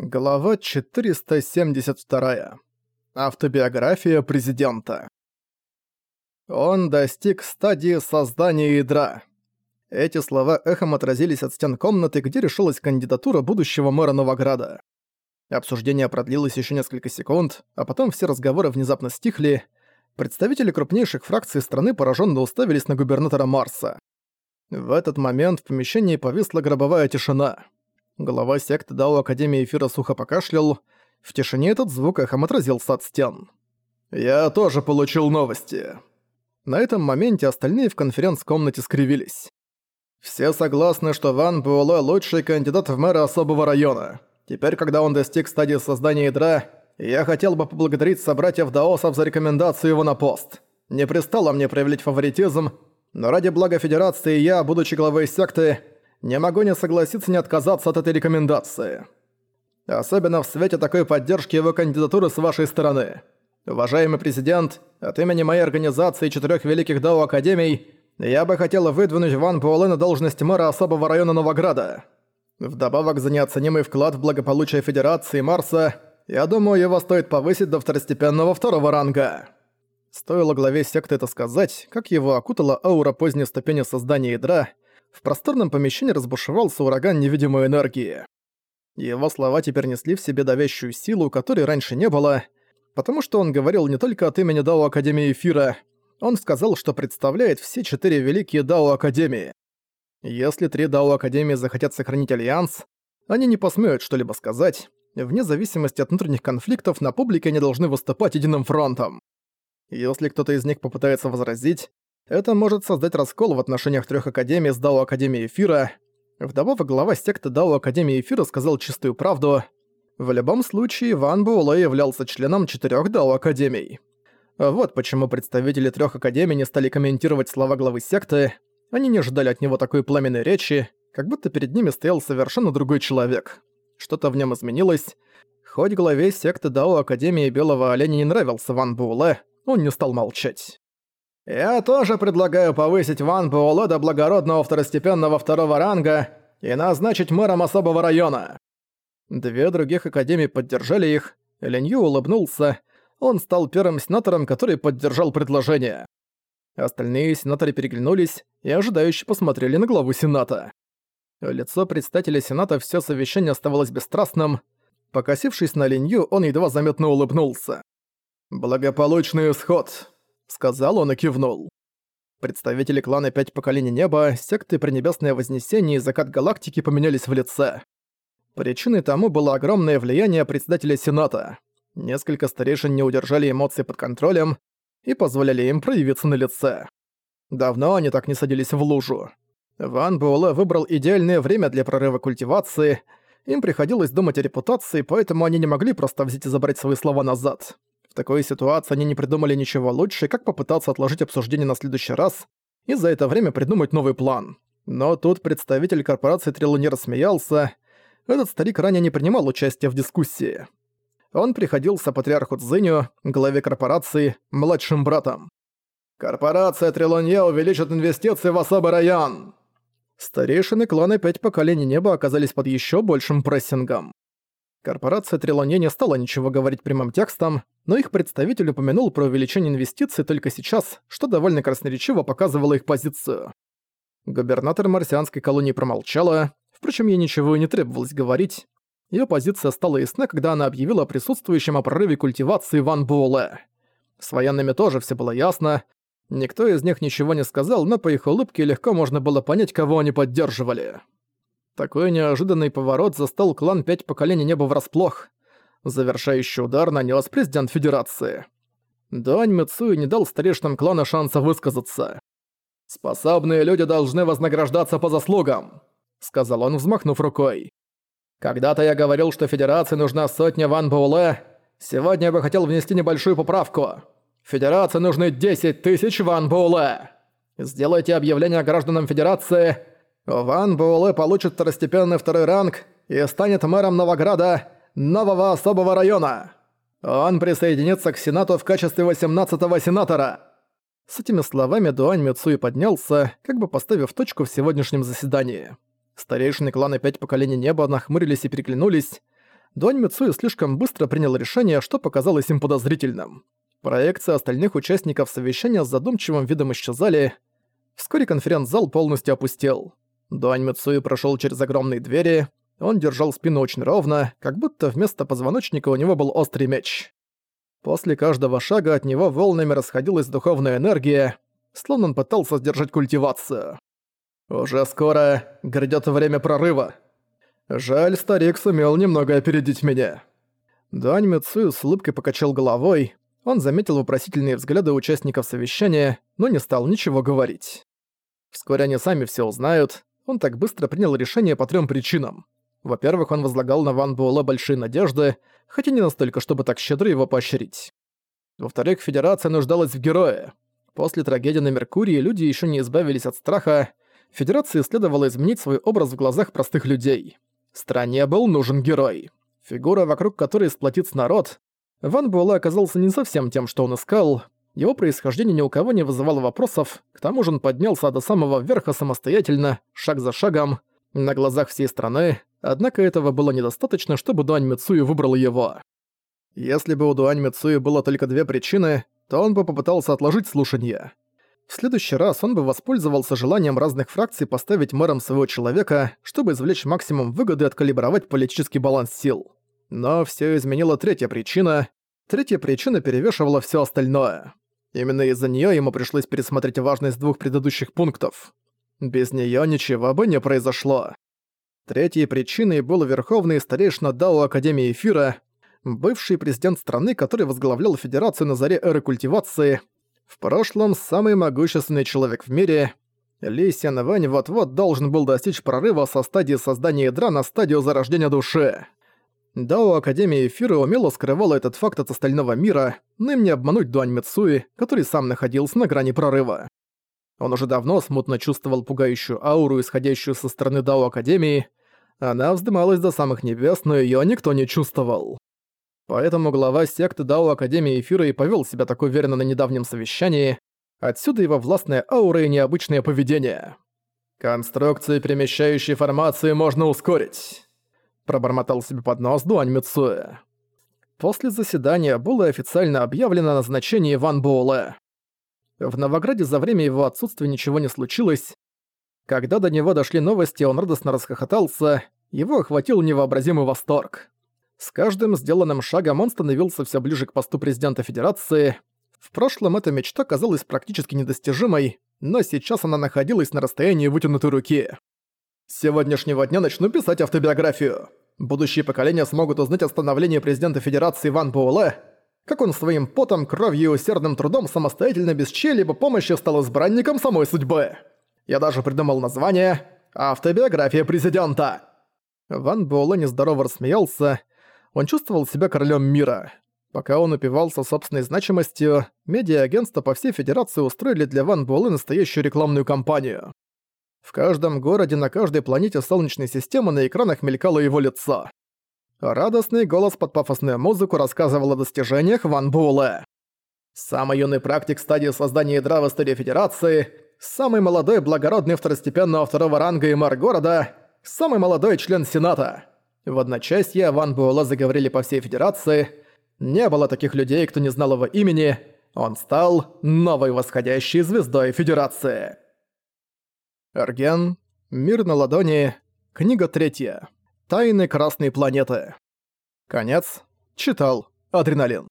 Глава 472. Автобиография президента. Он достиг стадии создания ядра. Эти слова эхом отразились от стен комнаты, где решилась кандидатура будущего мэра Новограда. Обсуждение продлилось еще несколько секунд, а потом все разговоры внезапно стихли. Представители крупнейших фракций страны пораженно уставились на губернатора Марса. В этот момент в помещении повисла гробовая тишина. Глава секты Дао Академии Эфира сухо покашлял. В тишине этот звук эхом отразился от стен. «Я тоже получил новости». На этом моменте остальные в конференц-комнате скривились. Все согласны, что Ван Буэлэ лучший кандидат в мэра особого района. Теперь, когда он достиг стадии создания ядра, я хотел бы поблагодарить собратьев Даосов за рекомендацию его на пост. Не пристало мне проявлять фаворитизм, но ради блага Федерации я, будучи главой секты, не могу не согласиться не отказаться от этой рекомендации. Особенно в свете такой поддержки его кандидатуры с вашей стороны. Уважаемый президент, от имени моей организации четырех великих Дао Академий я бы хотел выдвинуть Ван Буэлэ на должность мэра особого района Новограда. Вдобавок за неоценимый вклад в благополучие Федерации Марса, я думаю, его стоит повысить до второстепенного второго ранга. Стоило главе секты это сказать, как его окутала аура поздней ступени создания ядра — в просторном помещении разбушевался ураган невидимой энергии. Его слова теперь несли в себе давящую силу, которой раньше не было, потому что он говорил не только от имени Дао Академии Эфира, он сказал, что представляет все четыре великие Дао Академии. Если три Дао Академии захотят сохранить Альянс, они не посмеют что-либо сказать, вне зависимости от внутренних конфликтов на публике они должны выступать единым фронтом. Если кто-то из них попытается возразить, это может создать раскол в отношениях трех академий с Дао Академией Эфира. Вдобавок, глава секты Дао Академии Эфира сказал чистую правду. В любом случае, Ван Буэлэ являлся членом четырех Дао Академий. Вот почему представители трех академий не стали комментировать слова главы секты. Они не ждали от него такой пламенной речи, как будто перед ними стоял совершенно другой человек. Что-то в нем изменилось. Хоть главе секты Дао Академии Белого Оленя не нравился Ван Буэлэ, он не стал молчать. Я тоже предлагаю повысить Ван Буэлэ до благородного второстепенного второго ранга и назначить мэром особого района». Две других академии поддержали их, Ленью улыбнулся, он стал первым сенатором, который поддержал предложение. Остальные сенаторы переглянулись и ожидающе посмотрели на главу Сената. Лицо представителя Сената все совещание оставалось бесстрастным. Покосившись на Ленью, он едва заметно улыбнулся. «Благополучный исход», сказал он и кивнул. Представители клана Пять Поколений Неба, секты Пренебесное Вознесение и Закат Галактики поменялись в лице. Причиной тому было огромное влияние председателя Сената. Несколько старейшин не удержали эмоции под контролем и позволяли им проявиться на лице. Давно они так не садились в лужу. Ван Буэлэ выбрал идеальное время для прорыва культивации, им приходилось думать о репутации, поэтому они не могли просто взять и забрать свои слова назад такой ситуации они не придумали ничего лучше, как попытаться отложить обсуждение на следующий раз и за это время придумать новый план. Но тут представитель корпорации Трилуни рассмеялся. Этот старик ранее не принимал участия в дискуссии. Он приходился патриарху Цзиню, главе корпорации, младшим братом. «Корпорация Трилунье увеличит инвестиции в особый район!» Старейшины клана Пять Поколений Неба оказались под еще большим прессингом. Корпорация Трилоне не стала ничего говорить прямым текстом, но их представитель упомянул про увеличение инвестиций только сейчас, что довольно красноречиво показывало их позицию. Губернатор марсианской колонии промолчала, впрочем, ей ничего и не требовалось говорить. Её позиция стала ясна, когда она объявила о присутствующем о прорыве культивации Ван Буэлэ. С военными тоже все было ясно. Никто из них ничего не сказал, но по их улыбке легко можно было понять, кого они поддерживали. Такой неожиданный поворот застал клан Пять Поколений Неба врасплох. Завершающий удар нанес президент Федерации. Дуань Мицуи не дал старейшинам клана шанса высказаться. «Способные люди должны вознаграждаться по заслугам», — сказал он, взмахнув рукой. «Когда-то я говорил, что Федерации нужна сотня Ван Буэлэ. Сегодня я бы хотел внести небольшую поправку. Федерации нужны 10 тысяч Ван Буэлэ. Сделайте объявление гражданам Федерации — Ван Буэлэ получит второстепенный второй ранг и станет мэром Новограда, нового особого района. Он присоединится к Сенату в качестве 18-го сенатора». С этими словами Дуань Мицуи поднялся, как бы поставив точку в сегодняшнем заседании. Старейшины клана Пять Поколений Неба нахмурились и переглянулись. Дуань Мицуи слишком быстро принял решение, что показалось им подозрительным. Проекции остальных участников совещания с задумчивым видом исчезали. Вскоре конференц-зал полностью опустел. Дуань Мицуи прошел через огромные двери. Он держал спину очень ровно, как будто вместо позвоночника у него был острый меч. После каждого шага от него волнами расходилась духовная энергия, словно он пытался сдержать культивацию. «Уже скоро грядет время прорыва. Жаль, старик сумел немного опередить меня». Дуань Мицую с улыбкой покачал головой. Он заметил вопросительные взгляды участников совещания, но не стал ничего говорить. Вскоре они сами все узнают. Он так быстро принял решение по трем причинам. Во-первых, он возлагал на Ван Буэлэ большие надежды, хотя не настолько, чтобы так щедро его поощрить. Во-вторых, Федерация нуждалась в герое. После трагедии на Меркурии люди еще не избавились от страха. Федерации следовало изменить свой образ в глазах простых людей. Стране был нужен герой. Фигура, вокруг которой сплотится народ. Ван Буэлэ оказался не совсем тем, что он искал. Его происхождение ни у кого не вызывало вопросов, к тому же он поднялся до самого верха самостоятельно, шаг за шагом, на глазах всей страны, однако этого было недостаточно, чтобы Дуань Мицуи выбрал его. Если бы у Дуань Мицуи было только две причины, то он бы попытался отложить слушание. В следующий раз он бы воспользовался желанием разных фракций поставить мэром своего человека, чтобы извлечь максимум выгоды и откалибровать политический баланс сил. Но все изменила третья причина. Третья причина перевешивала все остальное. Именно из-за нее ему пришлось пересмотреть важность двух предыдущих пунктов. Без нее ничего бы не произошло. Третьей причиной был верховный старейшина Дао Академии Эфира, бывший президент страны, который возглавлял Федерацию на заре эры культивации, в прошлом самый могущественный человек в мире. Ли Сян Вэнь вот-вот должен был достичь прорыва со стадии создания ядра на стадию зарождения души. Дао Академия Эфира умело скрывала этот факт от остального мира, но им не обмануть Дуань Мицуи, который сам находился на грани прорыва. Он уже давно смутно чувствовал пугающую ауру, исходящую со стороны Дао Академии. Она вздымалась до самых небес, но её никто не чувствовал. Поэтому глава секты Дао Академии Эфира и повёл себя так уверенно на недавнем совещании. Отсюда его властная аура и необычное поведение. «Конструкции перемещающей формации можно ускорить», – пробормотал себе под нос Дуань Мицуэ. После заседания было официально объявлено назначение Ван Боуле. В Новограде за время его отсутствия ничего не случилось. Когда до него дошли новости, он радостно расхохотался, его охватил невообразимый восторг. С каждым сделанным шагом он становился все ближе к посту президента Федерации. В прошлом эта мечта казалась практически недостижимой, но сейчас она находилась на расстоянии вытянутой руки. С сегодняшнего дня начну писать автобиографию. Будущие поколения смогут узнать о становлении президента Федерации Ван Буэлэ, как он своим потом, кровью и усердным трудом самостоятельно без чьей-либо помощи стал избранником самой судьбы. Я даже придумал название «Автобиография президента». Ван Буэлэ нездорово рассмеялся. Он чувствовал себя королем мира. Пока он упивался собственной значимостью, медиа-агентства по всей Федерации устроили для Ван Буэлэ настоящую рекламную кампанию. В каждом городе на каждой планете Солнечной системы на экранах мелькало его лицо. Радостный голос под пафосную музыку рассказывал о достижениях Ван Буэлэ. Самый юный практик стадии создания ядра в истории Федерации, самый молодой благородный второстепенного второго ранга и мэр города, самый молодой член Сената. В одночасье Ван Буэлэ заговорили по всей Федерации. Не было таких людей, кто не знал его имени. Он стал новой восходящей звездой Федерации. Эрген, Мир на ладони, книга третья. Тайны Красной планеты. Конец. Читал. Адреналин.